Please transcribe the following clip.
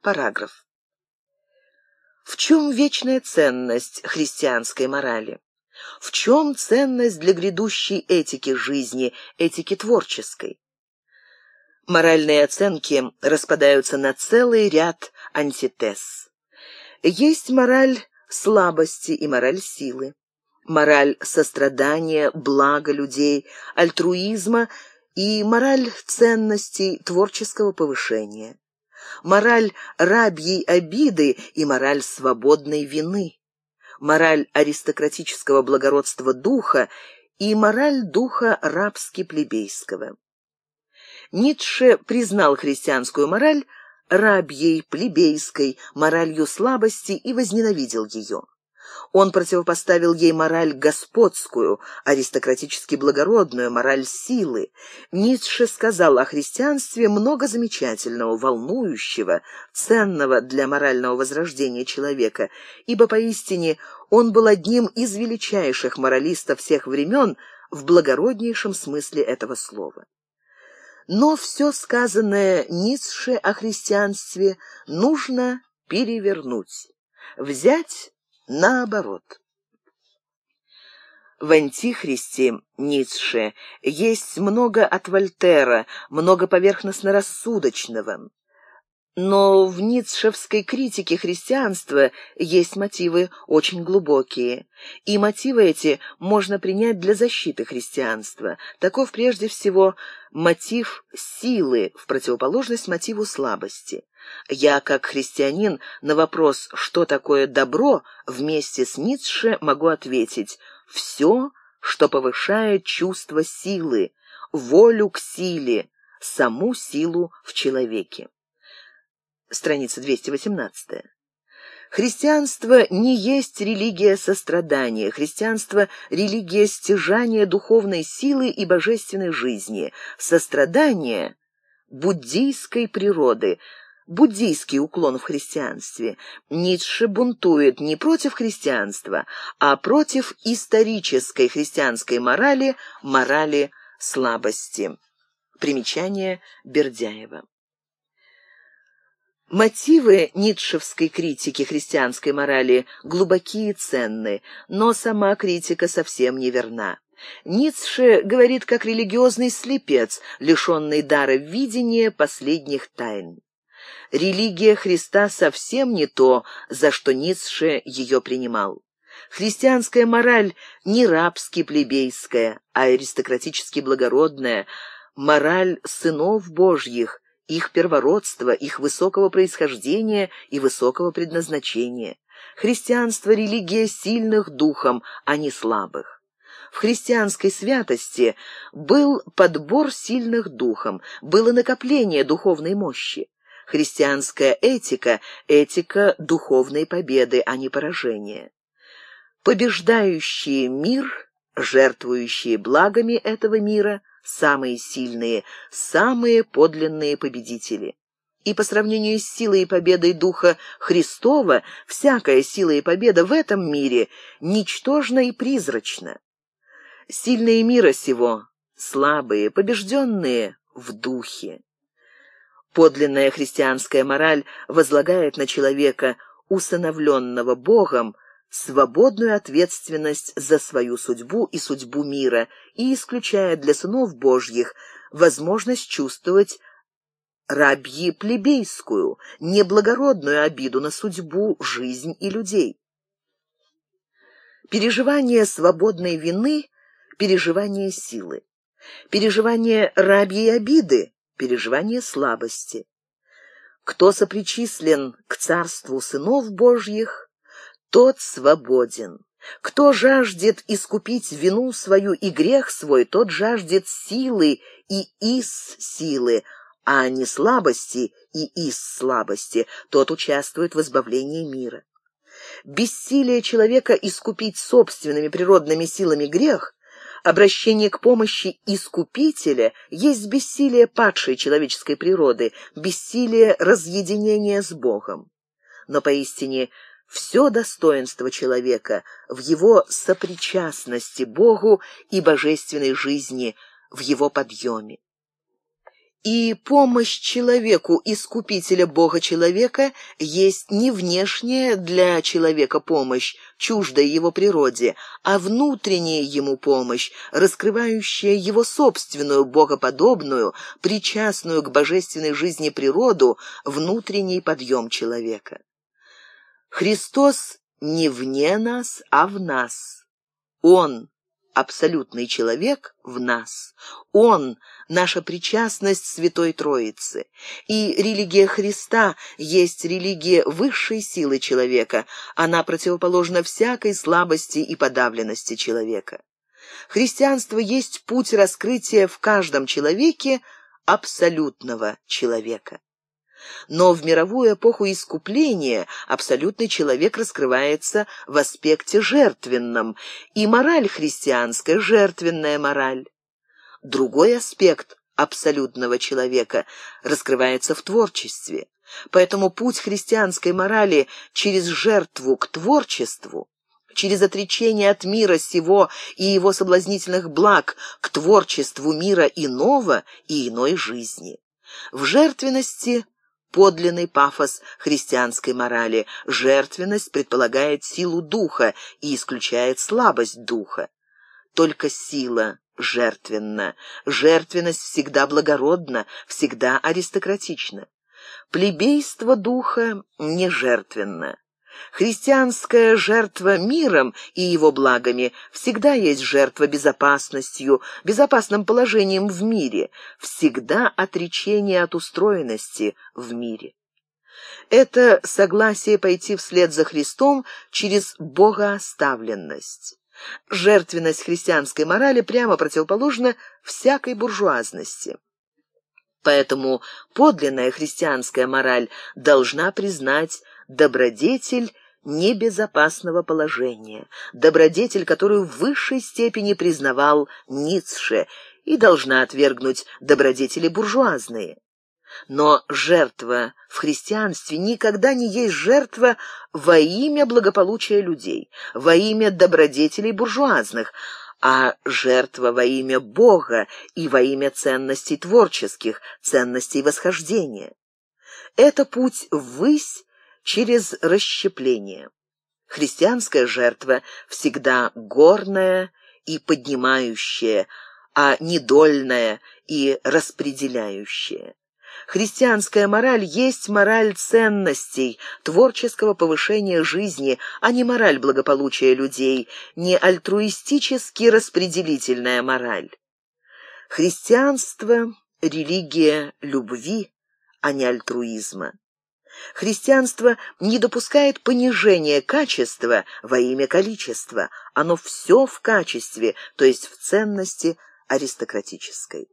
Параграф. В чем вечная ценность христианской морали? В чем ценность для грядущей этики жизни, этики творческой? Моральные оценки распадаются на целый ряд антитез. Есть мораль слабости и мораль силы, мораль сострадания, блага людей, альтруизма и мораль ценностей творческого повышения, мораль рабьей обиды и мораль свободной вины, мораль аристократического благородства духа и мораль духа рабски-плебейского. Ницше признал христианскую мораль рабьей, плебейской, моралью слабости и возненавидел ее. Он противопоставил ей мораль господскую, аристократически благородную, мораль силы. Ницше сказал о христианстве много замечательного, волнующего, ценного для морального возрождения человека, ибо поистине он был одним из величайших моралистов всех времен в благороднейшем смысле этого слова. Но все сказанное Ницше о христианстве нужно перевернуть, взять наоборот. В «Антихристе» Ницше есть много от Вольтера, много поверхностно-рассудочного. Но в ницшевской критике христианства есть мотивы очень глубокие, и мотивы эти можно принять для защиты христианства. Таков прежде всего мотив силы в противоположность мотиву слабости. Я, как христианин, на вопрос, что такое добро, вместе с Ницше могу ответить «все, что повышает чувство силы, волю к силе, саму силу в человеке» страница 218. Христианство не есть религия сострадания, христианство – религия стяжания духовной силы и божественной жизни, сострадание – буддийской природы, буддийский уклон в христианстве. Ницше бунтует не против христианства, а против исторической христианской морали, морали слабости. Примечание Бердяева. Мотивы ницшевской критики христианской морали глубокие и ценны, но сама критика совсем неверна. Ницше говорит как религиозный слепец, лишенный дара видения последних тайн. Религия Христа совсем не то, за что Ницше ее принимал. Христианская мораль не рабски-плебейская, а аристократически благородная, мораль сынов Божьих – их первородства, их высокого происхождения и высокого предназначения. Христианство – религия сильных духом, а не слабых. В христианской святости был подбор сильных духом, было накопление духовной мощи. Христианская этика – этика духовной победы, а не поражения. Побеждающие мир, жертвующие благами этого мира – самые сильные, самые подлинные победители. И по сравнению с силой и победой Духа Христова, всякая сила и победа в этом мире ничтожна и призрачна. Сильные мира сего, слабые, побежденные в Духе. Подлинная христианская мораль возлагает на человека, усыновленного Богом, свободную ответственность за свою судьбу и судьбу мира и исключает для сынов Божьих возможность чувствовать рабьи плебейскую, неблагородную обиду на судьбу, жизнь и людей. Переживание свободной вины – переживание силы. Переживание рабьей обиды – переживание слабости. Кто сопричислен к царству сынов Божьих – тот свободен. Кто жаждет искупить вину свою и грех свой, тот жаждет силы и из силы, а не слабости и из слабости, тот участвует в избавлении мира. Бессилие человека искупить собственными природными силами грех, обращение к помощи искупителя есть бессилие падшей человеческой природы, бессилие разъединения с Богом. Но поистине все достоинство человека в его сопричастности Богу и божественной жизни, в его подъеме. И помощь человеку, искупителя Бога-человека, есть не внешняя для человека помощь, чуждая его природе, а внутренняя ему помощь, раскрывающая его собственную, богоподобную, причастную к божественной жизни природу, внутренний подъем человека. Христос не вне нас, а в нас. Он абсолютный человек в нас. Он — наша причастность Святой Троицы. И религия Христа есть религия высшей силы человека. Она противоположна всякой слабости и подавленности человека. Христианство есть путь раскрытия в каждом человеке абсолютного человека. Но в мировую эпоху искупления абсолютный человек раскрывается в аспекте жертвенном, и мораль христианская – жертвенная мораль. Другой аспект абсолютного человека раскрывается в творчестве. Поэтому путь христианской морали через жертву к творчеству через отречение от мира сего и его соблазнительных благ к творчеству мира иного и иной жизни. В жертвенности подлинный пафос христианской морали. Жертвенность предполагает силу духа и исключает слабость духа. Только сила жертвенна. Жертвенность всегда благородна, всегда аристократична. Плебейство духа не жертвенно. Христианская жертва миром и его благами всегда есть жертва безопасностью, безопасным положением в мире, всегда отречение от устроенности в мире. Это согласие пойти вслед за Христом через богооставленность. Жертвенность христианской морали прямо противоположна всякой буржуазности. Поэтому подлинная христианская мораль должна признать добродетель небезопасного положения, добродетель, которую в высшей степени признавал Ницше, и должна отвергнуть добродетели буржуазные. Но жертва в христианстве никогда не есть жертва во имя благополучия людей, во имя добродетелей буржуазных, а жертва во имя Бога и во имя ценностей творческих, ценностей восхождения. Это путь ввысь через расщепление. Христианская жертва всегда горная и поднимающая, а не дольная и распределяющая. Христианская мораль есть мораль ценностей, творческого повышения жизни, а не мораль благополучия людей, не альтруистически распределительная мораль. Христианство – религия любви, а не альтруизма. Христианство не допускает понижения качества во имя количества. Оно все в качестве, то есть в ценности аристократической.